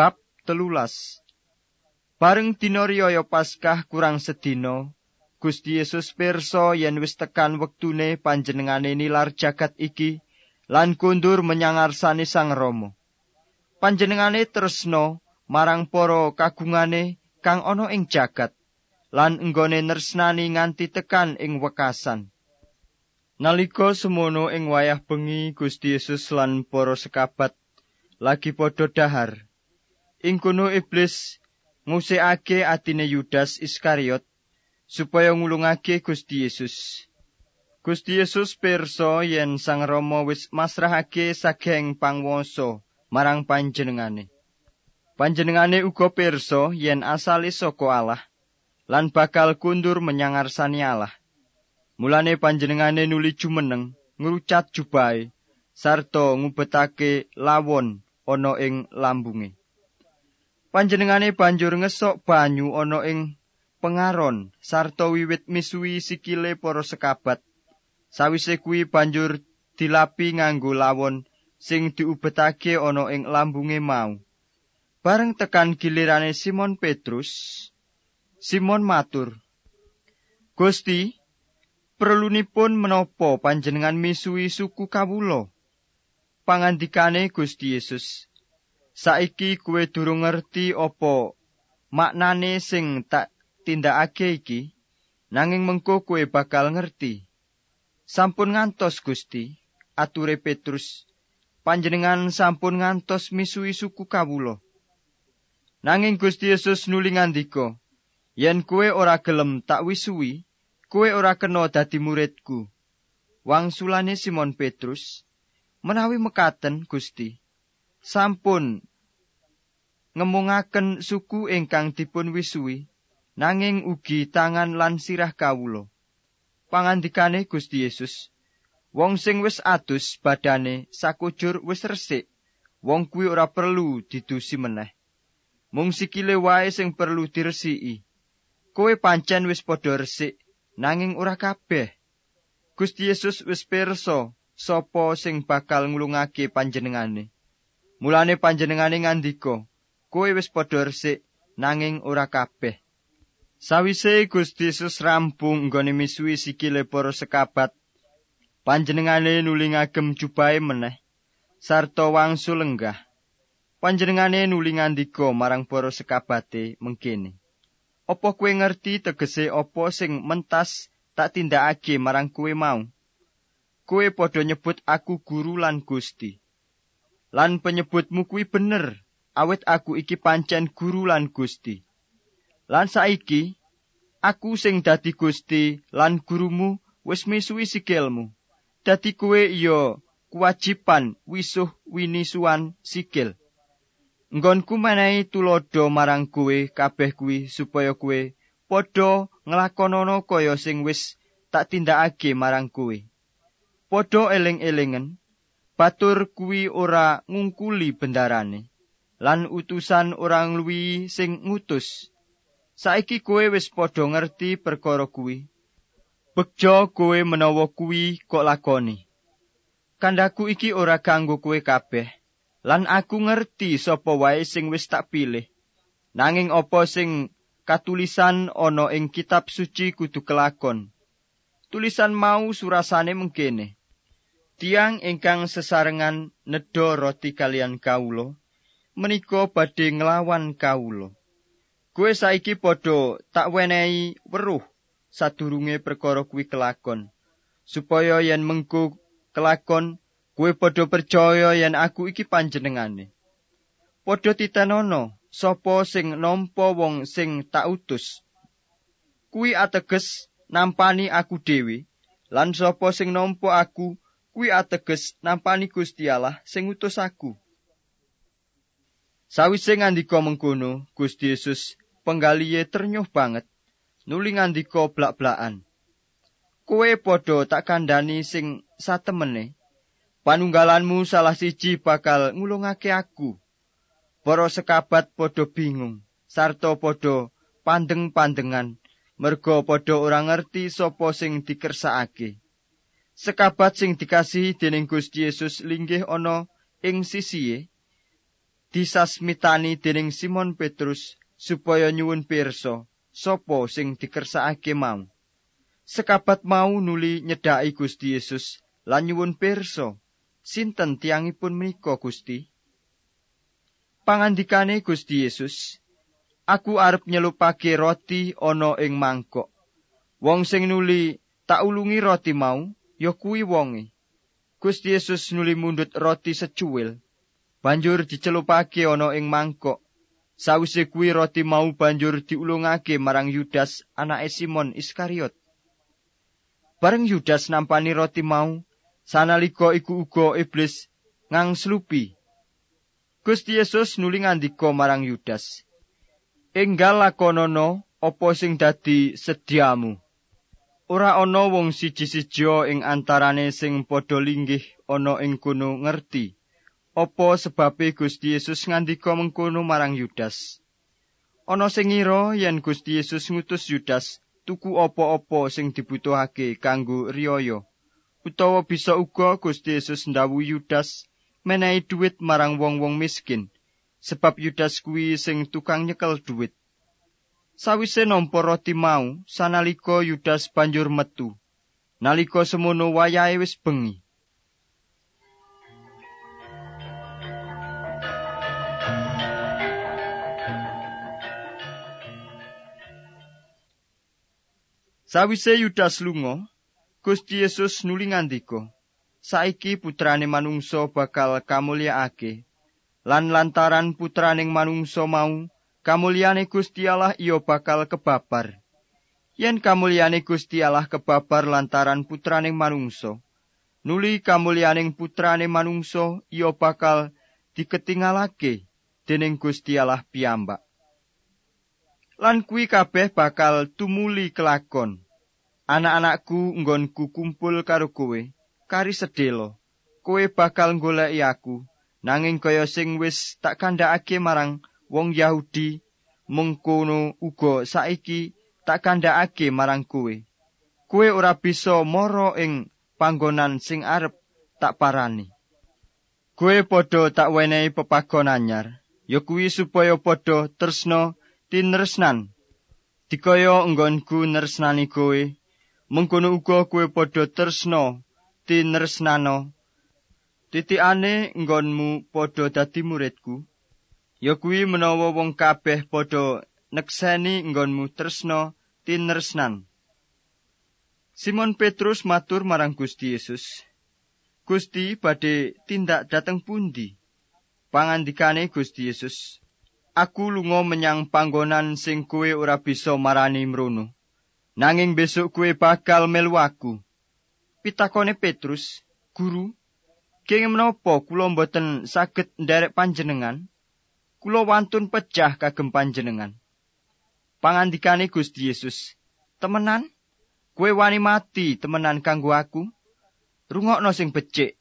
Bab telulas Bareng dina riyaya Paskah kurang sedina, Gusti Yesus pirsa yen wis tekan wektune panjenengane nilar jagat iki lan kundur menyang ngarsane Sang Rama. Panjenengane tresna marang para kagungane kang ana ing jagat lan enggone nersnani nganti tekan ing wekasan. Nalika semono ing wayah bengi Gusti Yesus lan para sekabat lagi padha dahar. Ing kono iblis ngusikake atine Yudas Iskariot supaya ngulungake Gusti Yesus. Gusti Yesus pirsa yen Sang Rama wis masrahake sageng pangwasa marang panjenengane. Panjenengane uga pirsa yen asale saka Allah lan bakal kundur menyang ngarsane Allah. Mulane panjenengane nuli jumeneng ngrucat jubahe sarta ngubetake lawon ana ing lambunge. Panjenengane banjur ngesok banyu ana ing pengaron sarta wiwit misuwi sikile para sekabat. Sawise kuwi banjur dilapi nganggo lawon sing diubetake ana ing lambunge mau. Bareng tekan gilirane Simon Petrus, Simon matur, "Gusti, perlunipun menapa panjenengan misuwi suku kawula?" pangandikane Gusti Yesus. Saiki kuwe durung ngerti apa maknane sing tak tindakake iki, nanging mengko kuwe bakal ngerti. Sampun ngantos Gusti, ature Petrus. Panjenengan sampun ngantos misui suku kawula. Nanging Gusti Yesus nuli ngandika, yen kuwe ora gelem tak wisui, kuwe ora kena dadi muridku. Wangsulane Simon Petrus, menawi mekaten Gusti sampun ngemungaken suku ingkang dipun wisui nanging ugi tangan lan sirah kawula. Pangandikane Gusti Yesus wong sing wis adus badane sakujur wis resik wong kuwi ora perlu didusi meneh. Mung sikile wae sing perlu diresiki kowe pancen wis padha resik nanging ora kabeh. Gusti Yesus wis pirsa sapa sing bakal nglungake panjenengane. Mulane panjenengane ngandika, kowe wis padha resik nanging ora kabeh. Sawise Gusti Yesus rampung nggone misuwi sikile para sekabat, panjenengane nuli ngagem jubahe meneh sarta wangsul lenggah. Panjenengane nuli ngandika marang para sekabate mengkene. Apa kowe ngerti tegese apa sing mentas tak tindakake marang kowe mau? kowe padha nyebut aku guru lan Gusti. Lan penyebutmu kuwi bener, awit aku iki pancen guru lan Gusti. Lan saiki aku sing dadi Gusti lan gurumu wis misuwi sikilmu. Dadi kowe iya kewajiban wisuh winisuan sikil. Nggonku menehi tulodo marang kowe kabeh kuwi supaya kowe padha nglakonana kaya sing wis tak tindakake marang kowe. padha eling-elingen batur kuwi ora ngungkuli bendarane lan utusan ora ngluwi sing ngutus. Saiki kowe wis padha ngerti perkara kuwi. Bejo kowe menawa kuwi kok lakoni. Kandaku iki ora kanggo kowe kabeh lan aku ngerti sapa wae sing wis tak pilih. Nanging apa sing katulisan ana ing kitab suci kudu kelakon. Tulisan mau surasane mengkene. Tiang ingkang sesarengan nedha roti kalian kawula menika badhe nglawan kawula. Kowe saiki padha tak wenehi weruh sadurunge perkara kuwi kelakon. Supaya yen mengko kelakon kowe padha percaya yen aku iki panjenengane. Padha titenono sapa sing nampa wong sing tak utus? Kuwi ateges nampani aku dhewe lan sapa sing nampa aku kuwi ateges nampani Gusti Allah sing utus aku. Sawise ngandika mengkono, Gusti Yesus penggalihe ternyuh banget, nuli ngandika blak-blakan. Kowe padha tak kandhani sing satemene. Panunggalanmu salah siji bakal ngulungake aku. Para sekabat padha bingung, sarta padha pandeng-pandengan, merga padha ora ngerti sapa sing dikersakake. sekabat sing dikasihi dening Gusti Yesus linggih ana ing sisihe disasmitani dening Simon Petrus supaya nyuwun pirsa sapa sing dikersakake mau. Sekabat mau nuli nyedhaki Gusti Yesus lan nyuwun pirsa, sinten tiangipun menika Gusti? Pangandikane Gusti Yesus, aku arep nyelupake roti ana ing mangkok. Wong sing nuli tak ulungi roti mau, ya kuwi wonge. Gusti Yesus nuli mundut roti secuil, banjur dicelupake ana ing mangkok. Sawise kuwi roti mau banjur diulungake marang Yudas anake Simon Iskariot. Bareng Yudas nampani roti mau, sanalika iku uga iblis ngangslupi. Gusti Yesus nuli ngandika marang Yudas, "Enggal lakonono apa sing dadi sediamu?" Ora ana wong siji-siji ing antarane sing padha linggih ana ing kono ngerti Apa sebabe Gusti Yesus ngandika mengkono marang Yudas? Ana sing ngira yen Gusti Yesus ngutus Yudas tuku apa-apa sing dibutuhake kanggo riyaya. Utawa bisa uga Gusti Yesus ndawu Yudas menehi dhuwit marang wong-wong miskin, sebab Yudas kuwi sing tukang nyekel dhuwit. Sawise nampa roti mau, sanalika Yudas banjur metu. Nalika semono wayahe wis bengi. Sawise Yudas lunga, Gusti Yesus nuli ngandika, "Saiki putrane manungsa bakal kamulyakake, lan lantaran putraning manungsa mau, kamulyane Gusti Allah iya bakal kebabar. Yen kamulyane Gusti Allah kebabar lantaran putraning manungsa, nuli kamulyaning putrane manungsa iya bakal diketingalake dening Gusti Allah piyambak." Lan kuwi kabeh bakal tumuli kelakon. Anak-anakku nggonku kumpul karo kowe, kari sedelo. Kowe bakal goleki aku, nanging kaya sing wis tak kandhakake marang wong Yahudi, mengkono uga saiki tak kandhakake marang kowe. Kowe ora bisa mara ing panggonan sing arep tak parani. Kowe padha tak wenehi pepagon anyar, ya kuwi supaya padha tresna tinresnan dikaya enggonku nresnani kowe. Mengkono uga kowe padha tresna tinresnano titikane enggonmu padha dadi muridku. Ya kuwi menawa wong kabeh padha nekseni enggonmu tresna tinresnan Simon Petrus matur marang Gusti Yesus. Gusti badhe tindak dateng pundi? Pangandikane Gusti Yesus aku lunga menyang panggonan sing kowe ora bisa marani mrono. Nanging besok kowe bakal melu aku. Pitakone Petrus, "Guru, kenging menapa kula mboten saged nderek panjenengan? Kula wantun pecah kagem panjenengan." Pangandikane Gusti Yesus, "Temenan? Kowe wani mati temenan kanggo aku? Rungokno sing becik.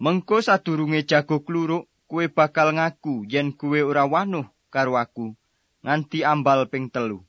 Mengko sadurunge jago kluruk, kowe bakal ngaku yen kowe ora wanuh karo aku nganti ambal ping telu